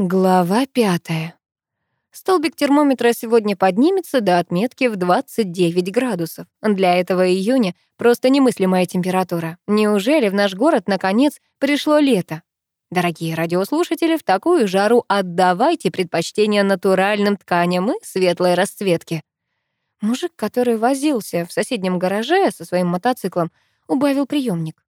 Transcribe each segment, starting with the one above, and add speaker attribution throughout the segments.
Speaker 1: Глава пятая. Столбик термометра сегодня поднимется до отметки в 29 градусов. Для этого июня просто немыслимая температура. Неужели в наш город наконец пришло лето? Дорогие радиослушатели, в такую жару отдавайте предпочтение натуральным тканям и светлой расцветке. Мужик, который возился в соседнем гараже со своим мотоциклом, убавил приемник.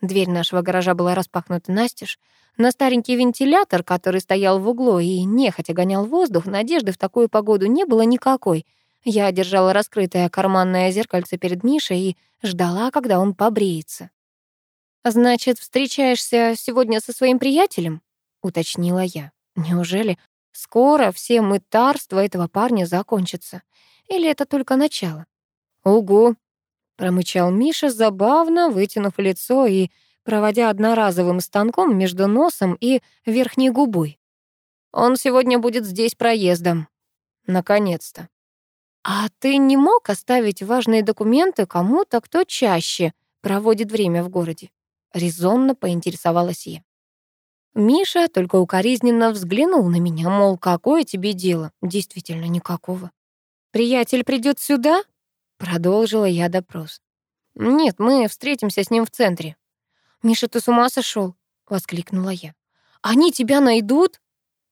Speaker 1: Дверь нашего гаража была распахнута настежь. На старенький вентилятор, который стоял в углу и нехотя гонял воздух, надежды в такую погоду не было никакой. Я держала раскрытое карманное зеркальце перед Мишей и ждала, когда он побреется. «Значит, встречаешься сегодня со своим приятелем?» — уточнила я. «Неужели скоро все мытарства этого парня закончатся? Или это только начало?» «Угу», промычал Миша, забавно вытянув лицо и проводя одноразовым станком между носом и верхней губой. Он сегодня будет здесь проездом. Наконец-то. А ты не мог оставить важные документы кому-то, кто чаще проводит время в городе? Резонно поинтересовалась я. Миша только укоризненно взглянул на меня, мол, какое тебе дело? Действительно, никакого. Приятель придет сюда? Продолжила я допрос. «Нет, мы встретимся с ним в центре». «Миша, ты с ума сошел? воскликнула я. «Они тебя найдут?»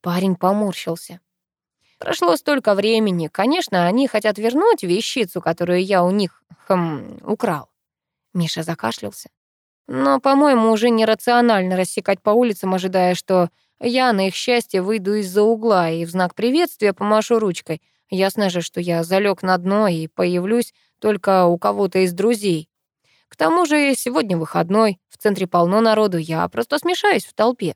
Speaker 1: Парень поморщился. Прошло столько времени. Конечно, они хотят вернуть вещицу, которую я у них, хм, украл. Миша закашлялся. Но, по-моему, уже нерационально рассекать по улицам, ожидая, что я, на их счастье, выйду из-за угла и в знак приветствия помашу ручкой. Ясно же, что я залег на дно и появлюсь только у кого-то из друзей. К тому же сегодня выходной, в центре полно народу, я просто смешаюсь в толпе.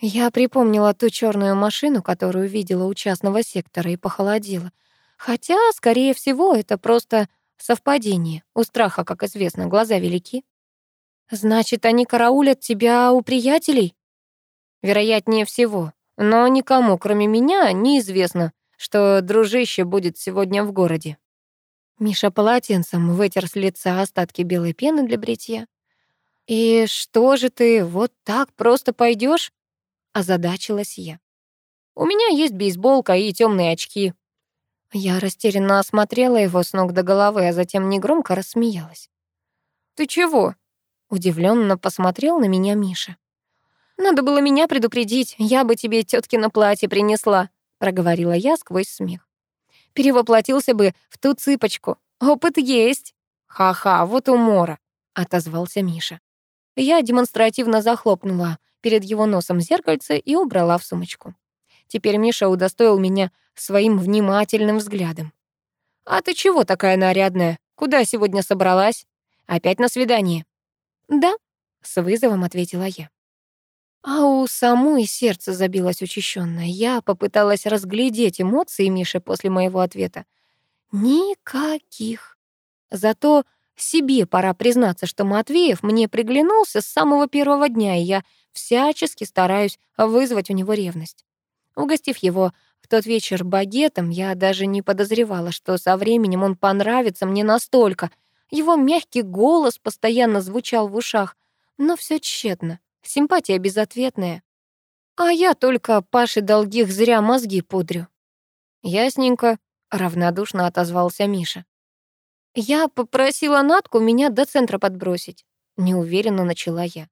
Speaker 1: Я припомнила ту черную машину, которую видела у частного сектора, и похолодела. Хотя, скорее всего, это просто совпадение. У страха, как известно, глаза велики. Значит, они караулят тебя у приятелей? Вероятнее всего. Но никому, кроме меня, неизвестно, что дружище будет сегодня в городе. Миша полотенцем вытер с лица остатки белой пены для бритья. «И что же ты, вот так просто пойдешь? озадачилась я. «У меня есть бейсболка и темные очки». Я растерянно осмотрела его с ног до головы, а затем негромко рассмеялась. «Ты чего?» — удивленно посмотрел на меня Миша. «Надо было меня предупредить, я бы тебе на платье принесла», — проговорила я сквозь смех перевоплотился бы в ту цыпочку. Опыт есть. Ха-ха, вот умора, отозвался Миша. Я демонстративно захлопнула перед его носом зеркальце и убрала в сумочку. Теперь Миша удостоил меня своим внимательным взглядом. «А ты чего такая нарядная? Куда сегодня собралась? Опять на свидание?» «Да», — с вызовом ответила я. А у самой сердце забилось учащенно. Я попыталась разглядеть эмоции Миши после моего ответа. Никаких. Зато себе пора признаться, что Матвеев мне приглянулся с самого первого дня, и я всячески стараюсь вызвать у него ревность. Угостив его в тот вечер багетом, я даже не подозревала, что со временем он понравится мне настолько. Его мягкий голос постоянно звучал в ушах, но все тщетно. Симпатия безответная. А я только Паше долгих зря мозги пудрю. Ясненько, равнодушно отозвался Миша. Я попросила Натку меня до центра подбросить. Неуверенно начала я.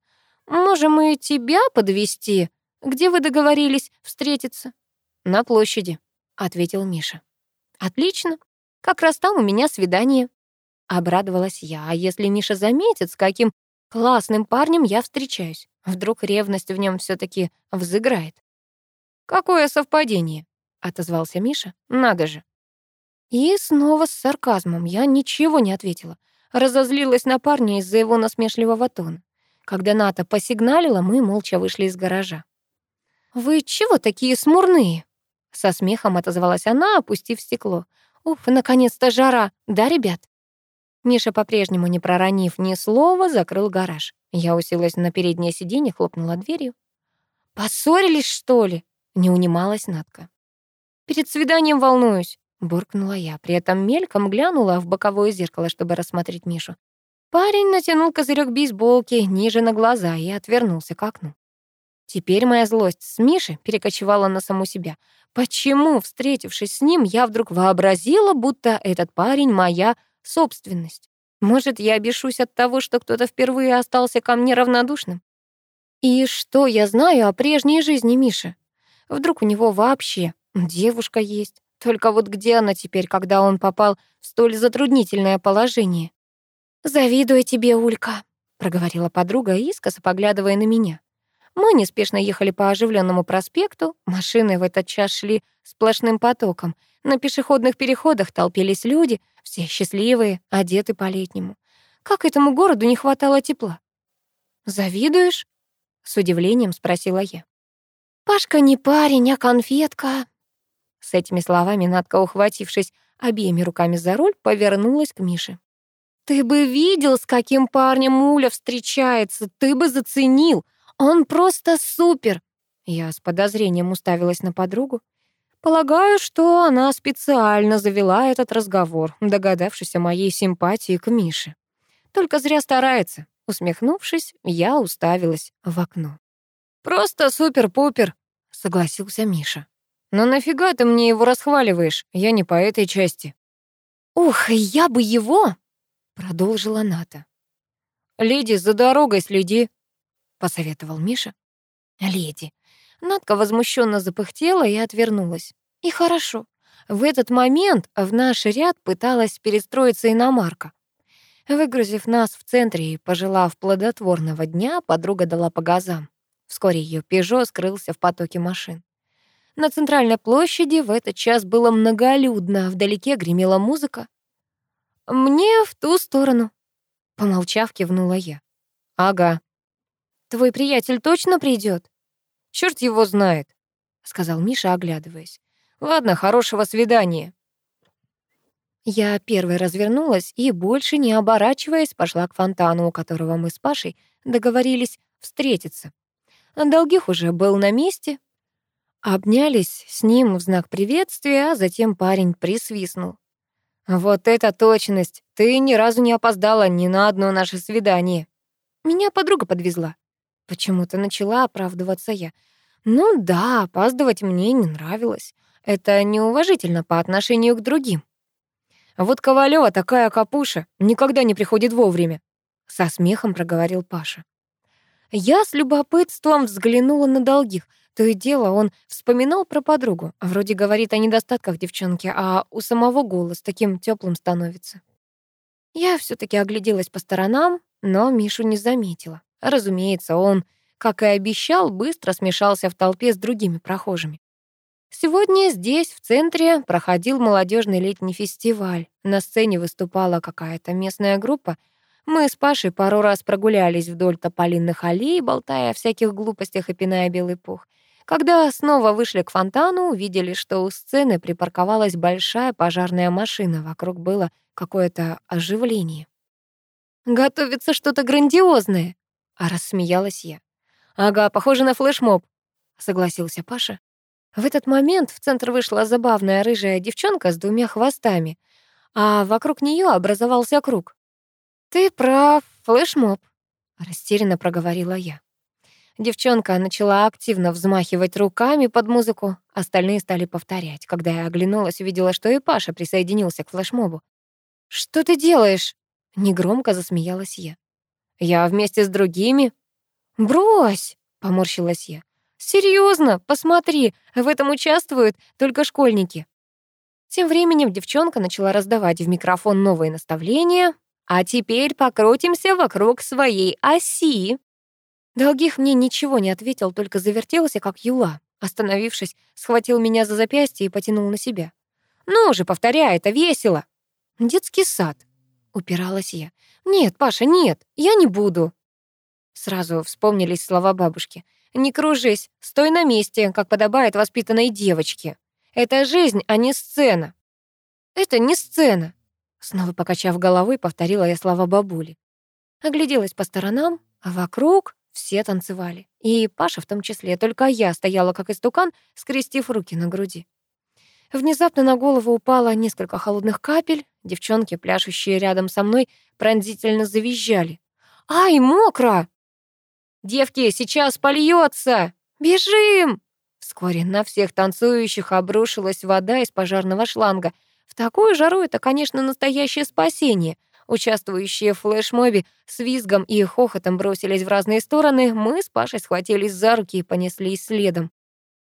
Speaker 1: Можем мы тебя подвести? Где вы договорились встретиться? На площади, ответил Миша. Отлично. Как раз там у меня свидание. Обрадовалась я. А если Миша заметит, с каким классным парнем я встречаюсь? Вдруг ревность в нем все таки взыграет. «Какое совпадение?» — отозвался Миша. «Надо же». И снова с сарказмом я ничего не ответила. Разозлилась на парня из-за его насмешливого тона. Когда Ната посигналила, мы молча вышли из гаража. «Вы чего такие смурные?» Со смехом отозвалась она, опустив стекло. «Уф, наконец-то жара, да, ребят?» Миша, по-прежнему не проронив ни слова, закрыл гараж. Я уселась на переднее сиденье, хлопнула дверью. «Поссорились, что ли?» — не унималась Надка. «Перед свиданием волнуюсь», — буркнула я. При этом мельком глянула в боковое зеркало, чтобы рассмотреть Мишу. Парень натянул козырек бейсболки ниже на глаза и отвернулся к окну. Теперь моя злость с Мишей перекочевала на саму себя. Почему, встретившись с ним, я вдруг вообразила, будто этот парень моя собственность? Может, я бешусь от того, что кто-то впервые остался ко мне равнодушным? И что я знаю о прежней жизни Миши? Вдруг у него вообще девушка есть? Только вот где она теперь, когда он попал в столь затруднительное положение? «Завидую тебе, Улька», — проговорила подруга, искоса поглядывая на меня. Мы неспешно ехали по оживленному проспекту, машины в этот час шли сплошным потоком. На пешеходных переходах толпились люди, все счастливые, одеты по-летнему. Как этому городу не хватало тепла? «Завидуешь?» — с удивлением спросила я. «Пашка не парень, а конфетка». С этими словами Надка, ухватившись обеими руками за руль, повернулась к Мише. «Ты бы видел, с каким парнем Уля встречается, ты бы заценил. Он просто супер!» Я с подозрением уставилась на подругу. Полагаю, что она специально завела этот разговор, догадавшись о моей симпатии к Мише. Только зря старается. Усмехнувшись, я уставилась в окно. «Просто супер-пупер», — согласился Миша. «Но нафига ты мне его расхваливаешь? Я не по этой части». «Ух, я бы его!» — продолжила Ната. «Леди, за дорогой следи», — посоветовал Миша. «Леди». Натка возмущенно запыхтела и отвернулась. И хорошо. В этот момент в наш ряд пыталась перестроиться иномарка. Выгрузив нас в центре и пожелав плодотворного дня, подруга дала по газам. Вскоре ее «Пежо» скрылся в потоке машин. На центральной площади в этот час было многолюдно, вдалеке гремела музыка. «Мне в ту сторону», — помолчав, кивнула я. «Ага». «Твой приятель точно придет? «Чёрт его знает», — сказал Миша, оглядываясь. «Ладно, хорошего свидания». Я первой развернулась и, больше не оборачиваясь, пошла к фонтану, у которого мы с Пашей договорились встретиться. Долгих уже был на месте. Обнялись с ним в знак приветствия, а затем парень присвистнул. «Вот это точность! Ты ни разу не опоздала ни на одно наше свидание!» Меня подруга подвезла. Почему-то начала оправдываться я. Ну да, опаздывать мне не нравилось. Это неуважительно по отношению к другим. Вот Ковалева такая капуша, никогда не приходит вовремя. Со смехом проговорил Паша. Я с любопытством взглянула на долгих. То и дело он вспоминал про подругу. Вроде говорит о недостатках девчонки, а у самого голос таким теплым становится. Я все таки огляделась по сторонам, но Мишу не заметила. Разумеется, он, как и обещал, быстро смешался в толпе с другими прохожими. Сегодня здесь, в центре, проходил молодежный летний фестиваль. На сцене выступала какая-то местная группа — мы с Пашей пару раз прогулялись вдоль тополинных аллей, болтая о всяких глупостях и пиная белый пух. Когда снова вышли к фонтану, увидели, что у сцены припарковалась большая пожарная машина. Вокруг было какое-то оживление. «Готовится что-то грандиозное!» — а рассмеялась я. «Ага, похоже на флешмоб», — согласился Паша. В этот момент в центр вышла забавная рыжая девчонка с двумя хвостами, а вокруг нее образовался круг. «Ты прав, флешмоб», — растерянно проговорила я. Девчонка начала активно взмахивать руками под музыку, остальные стали повторять. Когда я оглянулась, увидела, что и Паша присоединился к флешмобу. «Что ты делаешь?» — негромко засмеялась я. «Я вместе с другими». «Брось!» — поморщилась я. «Серьезно, посмотри, в этом участвуют только школьники». Тем временем девчонка начала раздавать в микрофон новые наставления, а теперь покрутимся вокруг своей оси. Долгих мне ничего не ответил, только завертелся, как юла. Остановившись, схватил меня за запястье и потянул на себя. «Ну же, повторяй, это весело!» «Детский сад», — упиралась я. «Нет, Паша, нет, я не буду». Сразу вспомнились слова бабушки. «Не кружись, стой на месте, как подобает воспитанной девочке. Это жизнь, а не сцена». «Это не сцена», Снова покачав головой, повторила я слова бабули. Огляделась по сторонам, а вокруг все танцевали. И Паша в том числе, только я стояла как истукан, скрестив руки на груди. Внезапно на голову упало несколько холодных капель. Девчонки, пляшущие рядом со мной, пронзительно завизжали. «Ай, мокро!» «Девки, сейчас польется!» «Бежим!» Вскоре на всех танцующих обрушилась вода из пожарного шланга. В такую жару это, конечно, настоящее спасение. Участвующие в флешмобе с визгом и хохотом бросились в разные стороны. Мы с Пашей схватились за руки и понеслись следом.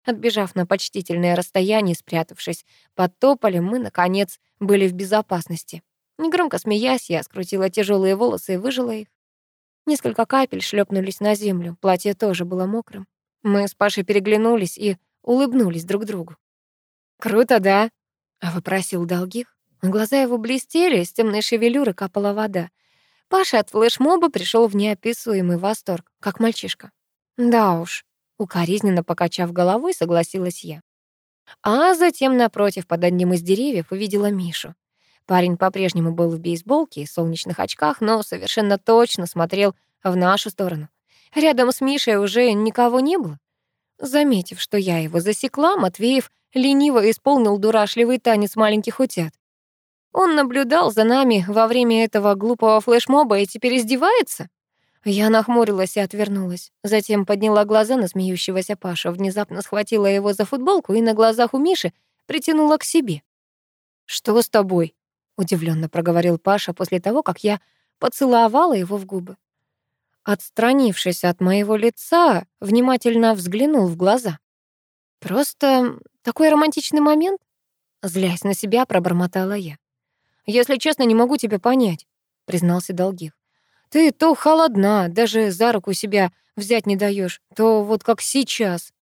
Speaker 1: Отбежав на почтительное расстояние, спрятавшись под тополем, мы, наконец, были в безопасности. Негромко смеясь, я скрутила тяжелые волосы и выжила их. Несколько капель шлепнулись на землю, платье тоже было мокрым. Мы с Пашей переглянулись и улыбнулись друг другу. «Круто, да?» — вопросил Долгих. Глаза его блестели, из темной шевелюры капала вода. Паша от флешмоба пришел в неописуемый восторг, как мальчишка. «Да уж», — укоризненно покачав головой, согласилась я. А затем, напротив, под одним из деревьев, увидела Мишу. Парень по-прежнему был в бейсболке и солнечных очках, но совершенно точно смотрел в нашу сторону. Рядом с Мишей уже никого не было. Заметив, что я его засекла, Матвеев лениво исполнил дурашливый танец маленьких утят. Он наблюдал за нами во время этого глупого флешмоба и теперь издевается? Я нахмурилась и отвернулась. Затем подняла глаза на смеющегося Пашу, внезапно схватила его за футболку и на глазах у Миши притянула к себе. «Что с тобой?» — удивленно проговорил Паша после того, как я поцеловала его в губы отстранившись от моего лица, внимательно взглянул в глаза. «Просто такой романтичный момент?» Злясь на себя, пробормотала я. «Если честно, не могу тебя понять», — признался Долгих. «Ты то холодна, даже за руку себя взять не даешь, то вот как сейчас».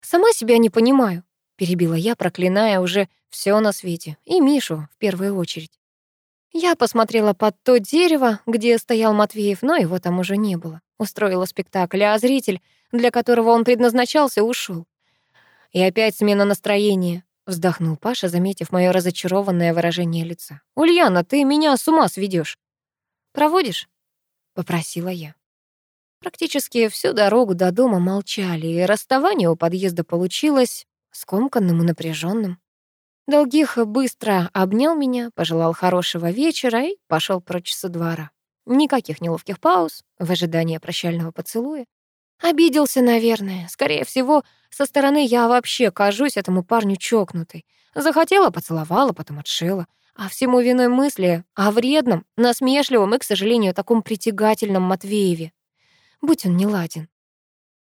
Speaker 1: «Сама себя не понимаю», — перебила я, проклиная уже все на свете, и Мишу в первую очередь. Я посмотрела под то дерево, где стоял Матвеев, но его там уже не было. Устроила спектакль, а зритель, для которого он предназначался, ушел. И опять смена настроения. Вздохнул Паша, заметив мое разочарованное выражение лица. «Ульяна, ты меня с ума сведешь. «Проводишь?» — попросила я. Практически всю дорогу до дома молчали, и расставание у подъезда получилось скомканным и напряженным. Долгих быстро обнял меня, пожелал хорошего вечера и пошел прочь со двора. Никаких неловких пауз в ожидании прощального поцелуя. Обиделся, наверное. Скорее всего, со стороны я вообще кажусь этому парню чокнутой. Захотела, поцеловала, потом отшила. А всему виной мысли о вредном, насмешливом и, к сожалению, таком притягательном Матвееве. Будь он не ладен.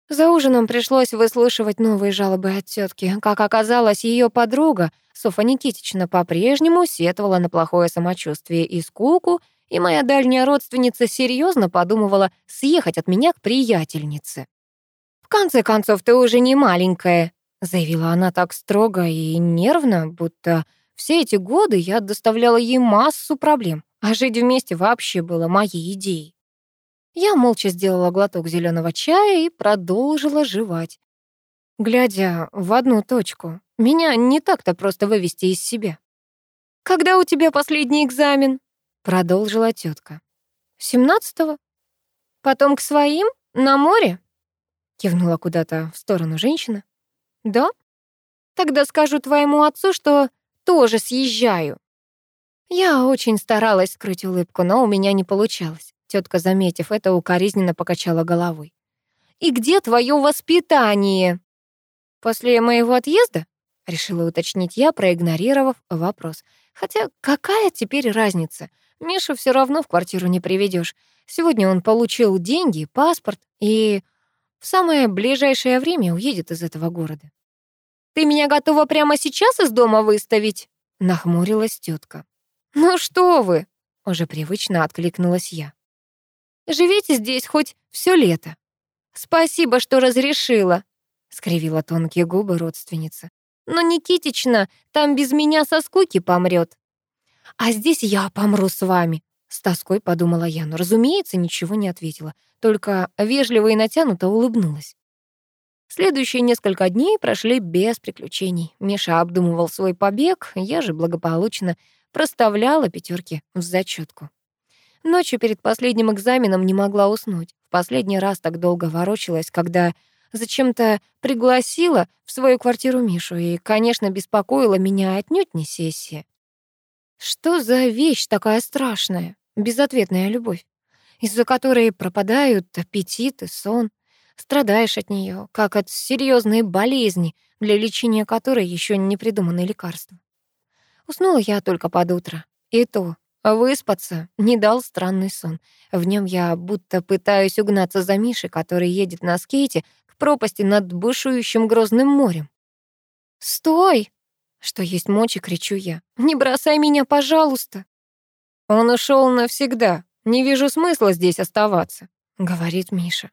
Speaker 1: За ужином пришлось выслушивать новые жалобы от тетки. Как оказалось, ее подруга Софа Никитична по-прежнему сетовала на плохое самочувствие и скуку, и моя дальняя родственница серьезно подумывала съехать от меня к приятельнице. «В конце концов, ты уже не маленькая», — заявила она так строго и нервно, будто все эти годы я доставляла ей массу проблем, а жить вместе вообще было моей идеей. Я молча сделала глоток зеленого чая и продолжила жевать. Глядя в одну точку, меня не так-то просто вывести из себя. «Когда у тебя последний экзамен?» — продолжила тетка. «Семнадцатого? Потом к своим? На море?» Кивнула куда-то в сторону женщина. «Да? Тогда скажу твоему отцу, что тоже съезжаю». Я очень старалась скрыть улыбку, но у меня не получалось. Тетка, заметив это, укоризненно покачала головой. «И где твое воспитание?» «После моего отъезда?» — решила уточнить я, проигнорировав вопрос. «Хотя какая теперь разница? Мишу все равно в квартиру не приведешь. Сегодня он получил деньги, паспорт и в самое ближайшее время уедет из этого города». «Ты меня готова прямо сейчас из дома выставить?» — нахмурилась тетка. «Ну что вы!» — уже привычно откликнулась я. Живите здесь хоть все лето. Спасибо, что разрешила, скривила тонкие губы родственница. Но Никитична там без меня со скуки помрет. А здесь я помру с вами, с тоской подумала я, но, разумеется, ничего не ответила, только вежливо и натянуто улыбнулась. Следующие несколько дней прошли без приключений. Миша обдумывал свой побег, я же благополучно проставляла пятерки в зачетку. Ночью перед последним экзаменом не могла уснуть. В последний раз так долго ворочалась, когда зачем-то пригласила в свою квартиру Мишу, и, конечно, беспокоила меня отнюдь не сессия. Что за вещь такая страшная, безответная любовь, из-за которой пропадают аппетит и сон? Страдаешь от нее, как от серьезной болезни, для лечения которой еще не придуманы лекарства. Уснула я только под утро. И то, выспаться не дал странный сон. В нем я будто пытаюсь угнаться за Мишей, который едет на скейте к пропасти над бушующим грозным морем. «Стой!» Что есть мочи, кричу я. «Не бросай меня, пожалуйста!» «Он ушел навсегда. Не вижу смысла здесь оставаться», — говорит Миша.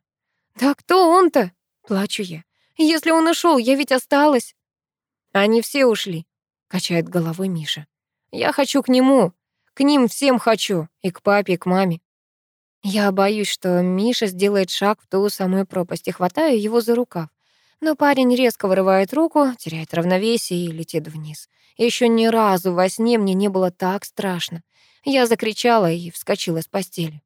Speaker 1: «Да кто он-то?» — плачу я. «Если он ушел, я ведь осталась». «Они все ушли», — качает головой Миша. «Я хочу к нему. К ним всем хочу. И к папе, и к маме». Я боюсь, что Миша сделает шаг в ту самую пропасть и хватаю его за рукав. Но парень резко вырывает руку, теряет равновесие и летит вниз. Еще ни разу во сне мне не было так страшно. Я закричала и вскочила с постели.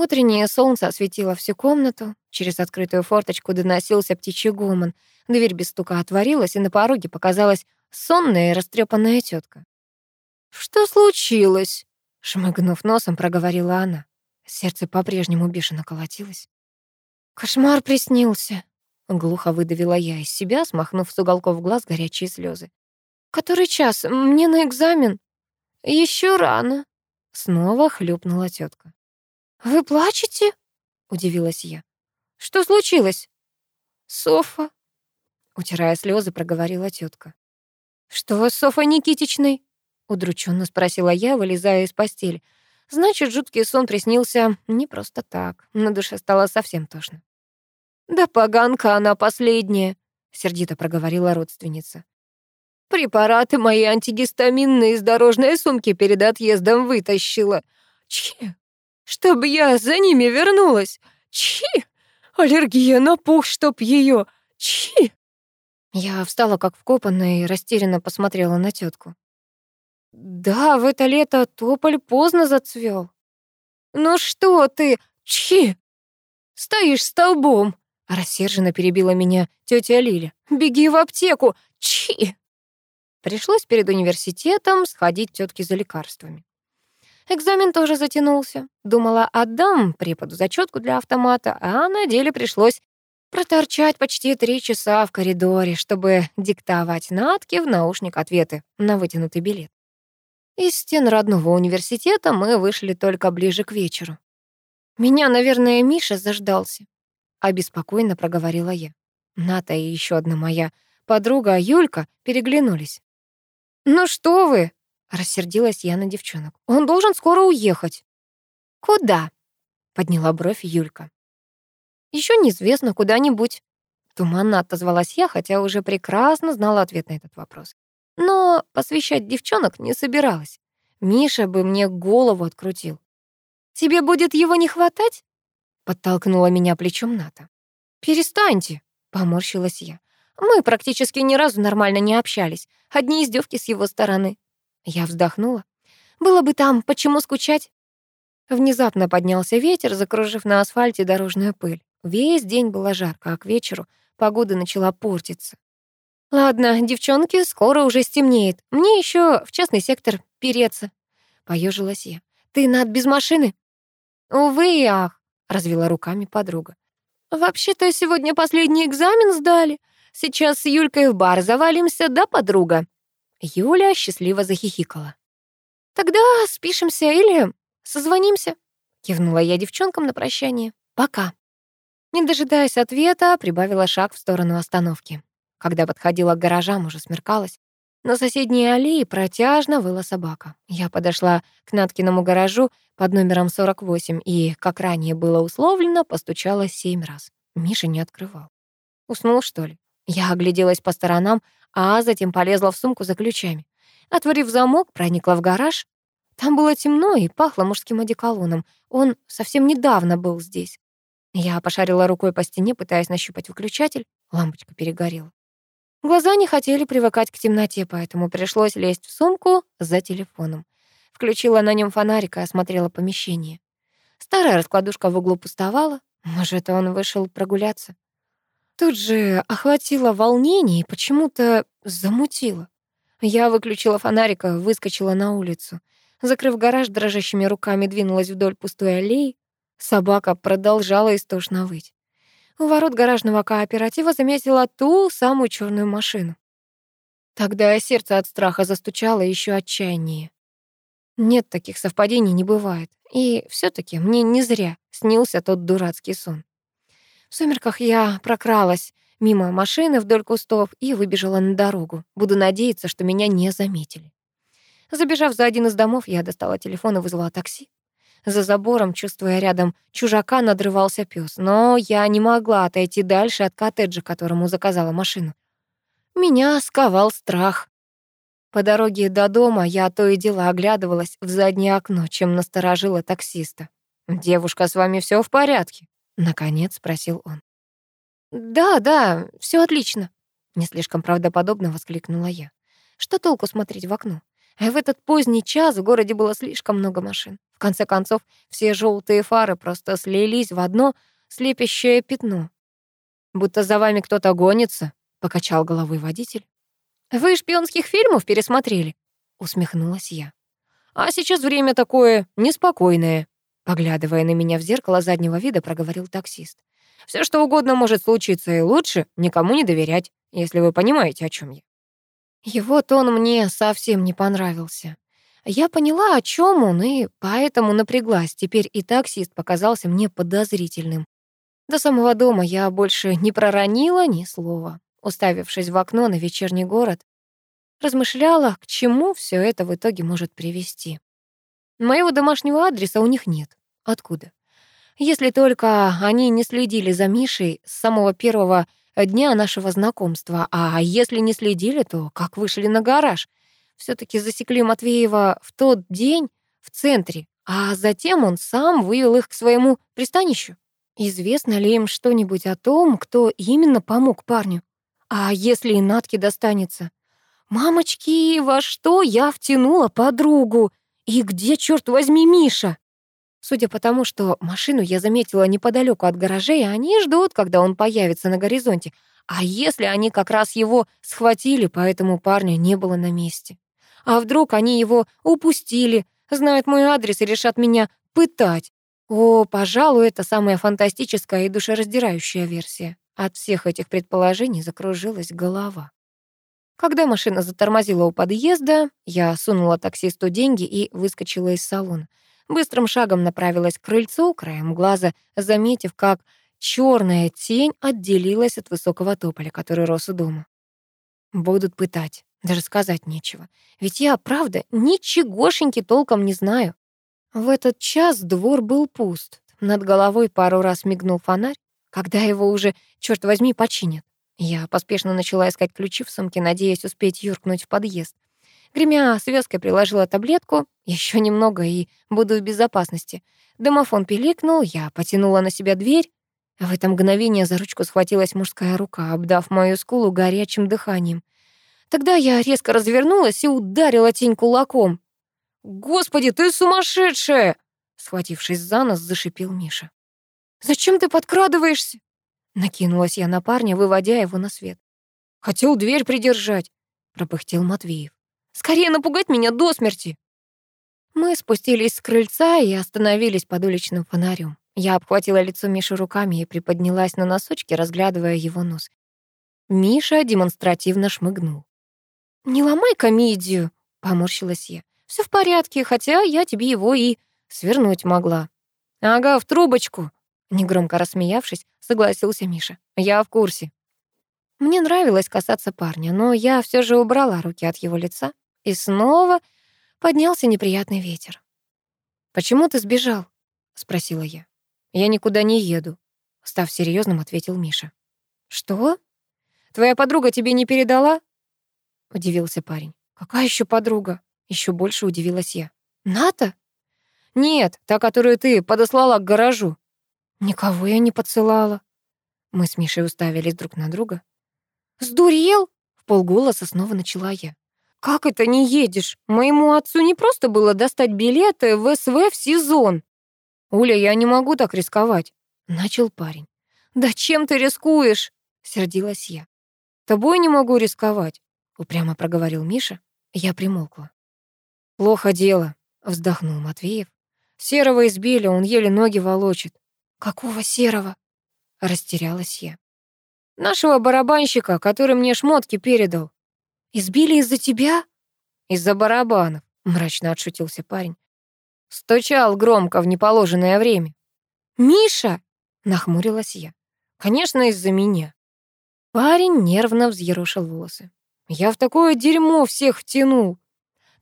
Speaker 1: Утреннее солнце осветило всю комнату. Через открытую форточку доносился птичий гомон. Дверь без стука отворилась, и на пороге показалась сонная и растрепанная тетка. «Что случилось?» — шмыгнув носом, проговорила она. Сердце по-прежнему бешено колотилось. «Кошмар приснился», — глухо выдавила я из себя, смахнув с уголков глаз горячие слезы. «Который час? Мне на экзамен?» Еще рано», — снова хлюпнула тетка. «Вы плачете?» — удивилась я. «Что случилось?» «Софа», — утирая слезы, проговорила тетка. «Что с Софой Никитичной?» — удрученно спросила я, вылезая из постели. Значит, жуткий сон приснился не просто так. На душе стало совсем тошно. «Да поганка она последняя», — сердито проговорила родственница. «Препараты мои антигистаминные из дорожной сумки перед отъездом вытащила. Чи, чтобы я за ними вернулась. Чи! Аллергия на пух, чтоб ее. Чи! Я встала как вкопанная и растерянно посмотрела на тетку. Да, в это лето тополь поздно зацвел. Ну что ты, чи? Стоишь столбом. Рассерженно перебила меня тетя Лиля. Беги в аптеку, чи! Пришлось перед университетом сходить тетке за лекарствами. Экзамен тоже затянулся. Думала, отдам преподу зачетку для автомата, а на деле пришлось проторчать почти три часа в коридоре, чтобы диктовать Натке в наушник ответы на вытянутый билет. Из стен родного университета мы вышли только ближе к вечеру. «Меня, наверное, Миша заждался», — обеспокоенно проговорила я. Ната и еще одна моя подруга Юлька переглянулись. «Ну что вы?» Рассердилась я на девчонок. «Он должен скоро уехать». «Куда?» — подняла бровь Юлька. Еще неизвестно, куда-нибудь». Туманно отозвалась я, хотя уже прекрасно знала ответ на этот вопрос. Но посвящать девчонок не собиралась. Миша бы мне голову открутил. «Тебе будет его не хватать?» — подтолкнула меня плечом Ната. «Перестаньте», — поморщилась я. «Мы практически ни разу нормально не общались. Одни издевки с его стороны. Я вздохнула. Было бы там, почему скучать? Внезапно поднялся ветер, закружив на асфальте дорожную пыль. Весь день было жарко, а к вечеру погода начала портиться. «Ладно, девчонки, скоро уже стемнеет. Мне еще в частный сектор переться». Поежилась я. «Ты над без машины?» «Увы и ах», — развела руками подруга. «Вообще-то сегодня последний экзамен сдали. Сейчас с Юлькой в бар завалимся, да, подруга?» Юля счастливо захихикала. «Тогда спишемся или созвонимся?» Кивнула я девчонкам на прощание. «Пока». Не дожидаясь ответа, прибавила шаг в сторону остановки. Когда подходила к гаражам, уже смеркалось. На соседней аллее протяжно выла собака. Я подошла к Наткиному гаражу под номером 48 и, как ранее было условлено, постучала семь раз. Миша не открывал. Уснул, что ли? Я огляделась по сторонам, а затем полезла в сумку за ключами. Отворив замок, проникла в гараж. Там было темно и пахло мужским одеколоном. Он совсем недавно был здесь. Я пошарила рукой по стене, пытаясь нащупать выключатель. Лампочка перегорела. Глаза не хотели привыкать к темноте, поэтому пришлось лезть в сумку за телефоном. Включила на нем фонарик и осмотрела помещение. Старая раскладушка в углу пустовала. Может, он вышел прогуляться. Тут же охватило волнение и почему-то замутило. Я выключила фонарик выскочила на улицу. Закрыв гараж, дрожащими руками двинулась вдоль пустой аллеи. Собака продолжала истошно выть. У ворот гаражного кооператива заметила ту самую черную машину. Тогда сердце от страха застучало еще отчаяннее. Нет, таких совпадений не бывает. И все таки мне не зря снился тот дурацкий сон. В сумерках я прокралась мимо машины вдоль кустов и выбежала на дорогу. Буду надеяться, что меня не заметили. Забежав за один из домов, я достала телефон и вызвала такси. За забором, чувствуя рядом чужака, надрывался пес, но я не могла отойти дальше от коттеджа, которому заказала машину. Меня сковал страх. По дороге до дома я то и дело оглядывалась в заднее окно, чем насторожила таксиста. «Девушка, с вами все в порядке?» — наконец спросил он. «Да, да, все отлично», — не слишком правдоподобно воскликнула я. «Что толку смотреть в окно? В этот поздний час в городе было слишком много машин. В конце концов, все желтые фары просто слились в одно слепящее пятно. «Будто за вами кто-то гонится», — покачал головой водитель. «Вы шпионских фильмов пересмотрели?» — усмехнулась я. «А сейчас время такое неспокойное», — поглядывая на меня в зеркало заднего вида, проговорил таксист. Все что угодно может случиться, и лучше никому не доверять, если вы понимаете, о чем я». Его тон мне совсем не понравился. Я поняла, о чем он, и поэтому напряглась. Теперь и таксист показался мне подозрительным. До самого дома я больше не проронила ни слова уставившись в окно на вечерний город, размышляла, к чему все это в итоге может привести. Моего домашнего адреса у них нет. Откуда? Если только они не следили за Мишей с самого первого дня нашего знакомства, а если не следили, то как вышли на гараж? все таки засекли Матвеева в тот день в центре, а затем он сам вывел их к своему пристанищу. Известно ли им что-нибудь о том, кто именно помог парню? А если и Натке достанется? Мамочки, во что я втянула подругу? И где, черт возьми, Миша? Судя по тому, что машину я заметила неподалеку от гаражей, они ждут, когда он появится на горизонте. А если они как раз его схватили, поэтому парня не было на месте? А вдруг они его упустили, знают мой адрес и решат меня пытать? О, пожалуй, это самая фантастическая и душераздирающая версия. От всех этих предположений закружилась голова. Когда машина затормозила у подъезда, я сунула таксисту деньги и выскочила из салона. Быстрым шагом направилась к крыльцу, краем глаза заметив, как черная тень отделилась от высокого тополя, который рос у дома. Будут пытать, даже сказать нечего. Ведь я, правда, ничегошеньки толком не знаю. В этот час двор был пуст. Над головой пару раз мигнул фонарь, когда его уже, черт возьми, починят? Я поспешно начала искать ключи в сумке, надеясь успеть юркнуть в подъезд. Гремя связкой приложила таблетку. Еще немного и буду в безопасности. Домофон пиликнул, я потянула на себя дверь. В это мгновение за ручку схватилась мужская рука, обдав мою скулу горячим дыханием. Тогда я резко развернулась и ударила тень кулаком. «Господи, ты сумасшедшая!» Схватившись за нос, зашипел Миша. «Зачем ты подкрадываешься?» Накинулась я на парня, выводя его на свет. «Хотел дверь придержать», — пропыхтел Матвеев. «Скорее напугать меня до смерти!» Мы спустились с крыльца и остановились под уличным фонарем. Я обхватила лицо Миши руками и приподнялась на носочки, разглядывая его нос. Миша демонстративно шмыгнул. «Не ломай комедию», — поморщилась я. Все в порядке, хотя я тебе его и свернуть могла». «Ага, в трубочку», Негромко рассмеявшись, согласился Миша. «Я в курсе». Мне нравилось касаться парня, но я все же убрала руки от его лица, и снова поднялся неприятный ветер. «Почему ты сбежал?» — спросила я. «Я никуда не еду», — став серьезным, ответил Миша. «Что? Твоя подруга тебе не передала?» — удивился парень. «Какая еще подруга?» Еще больше удивилась я. «Ната?» «Нет, та, которую ты подослала к гаражу». Никого я не поцелала. Мы с Мишей уставились друг на друга. «Сдурел?» — в полголоса снова начала я. «Как это не едешь? Моему отцу не просто было достать билеты в СВ в сезон». «Уля, я не могу так рисковать», — начал парень. «Да чем ты рискуешь?» — сердилась я. «Тобой не могу рисковать», — упрямо проговорил Миша. Я примолкла. «Плохо дело», — вздохнул Матвеев. «Серого избили, он еле ноги волочит. «Какого серого?» Растерялась я. Нашего барабанщика, который мне шмотки передал. Избили из-за тебя? Из-за барабанов, мрачно отшутился парень. Стучал громко в неположенное время. «Миша!» — нахмурилась я. «Конечно, из-за меня». Парень нервно взъерошил волосы. «Я в такое дерьмо всех втянул».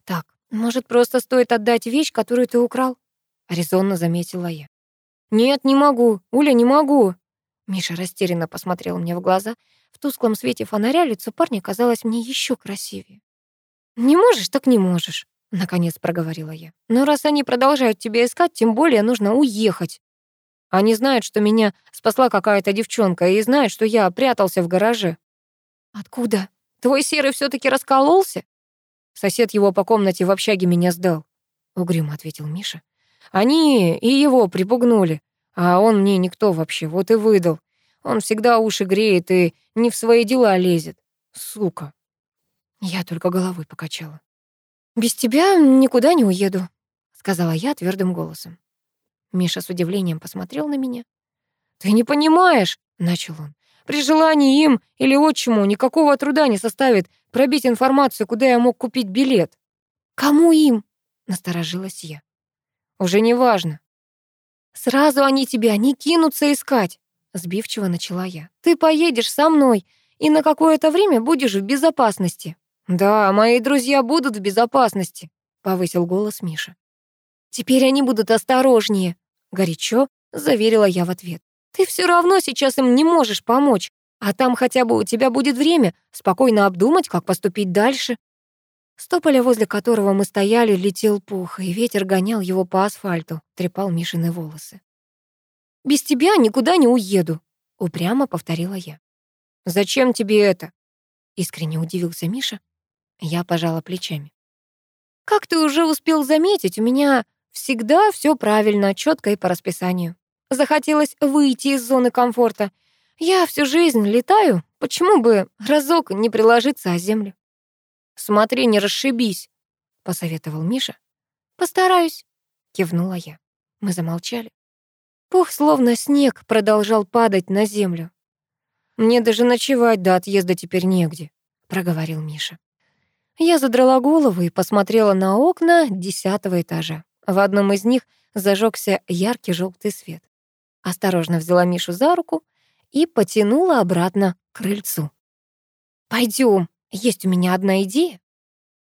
Speaker 1: «Так, может, просто стоит отдать вещь, которую ты украл?» — резонно заметила я. «Нет, не могу. Уля, не могу». Миша растерянно посмотрел мне в глаза. В тусклом свете фонаря лицо парня казалось мне еще красивее. «Не можешь, так не можешь», — наконец проговорила я. «Но раз они продолжают тебя искать, тем более нужно уехать. Они знают, что меня спасла какая-то девчонка, и знают, что я прятался в гараже». «Откуда? Твой серый все таки раскололся?» «Сосед его по комнате в общаге меня сдал», — угрюмо ответил Миша. Они и его припугнули, а он мне никто вообще, вот и выдал. Он всегда уши греет и не в свои дела лезет. Сука. Я только головой покачала. «Без тебя никуда не уеду», — сказала я твердым голосом. Миша с удивлением посмотрел на меня. «Ты не понимаешь», — начал он. «При желании им или отчиму никакого труда не составит пробить информацию, куда я мог купить билет». «Кому им?» — насторожилась я. Уже не важно. Сразу они тебя не кинутся искать, сбивчиво начала я. Ты поедешь со мной и на какое-то время будешь в безопасности. Да, мои друзья будут в безопасности, повысил голос Миша. Теперь они будут осторожнее, горячо заверила я в ответ. Ты все равно сейчас им не можешь помочь, а там хотя бы у тебя будет время спокойно обдумать, как поступить дальше. С тополя, возле которого мы стояли, летел пух, и ветер гонял его по асфальту, трепал Мишины волосы. «Без тебя никуда не уеду», — упрямо повторила я. «Зачем тебе это?» — искренне удивился Миша. Я пожала плечами. «Как ты уже успел заметить, у меня всегда все правильно, четко и по расписанию. Захотелось выйти из зоны комфорта. Я всю жизнь летаю, почему бы разок не приложиться о землю?» Смотри, не расшибись», — посоветовал Миша. «Постараюсь», — кивнула я. Мы замолчали. Пух, словно снег, продолжал падать на землю. «Мне даже ночевать до отъезда теперь негде», — проговорил Миша. Я задрала голову и посмотрела на окна десятого этажа. В одном из них зажегся яркий желтый свет. Осторожно взяла Мишу за руку и потянула обратно к крыльцу. Пойдем, есть у меня одна идея.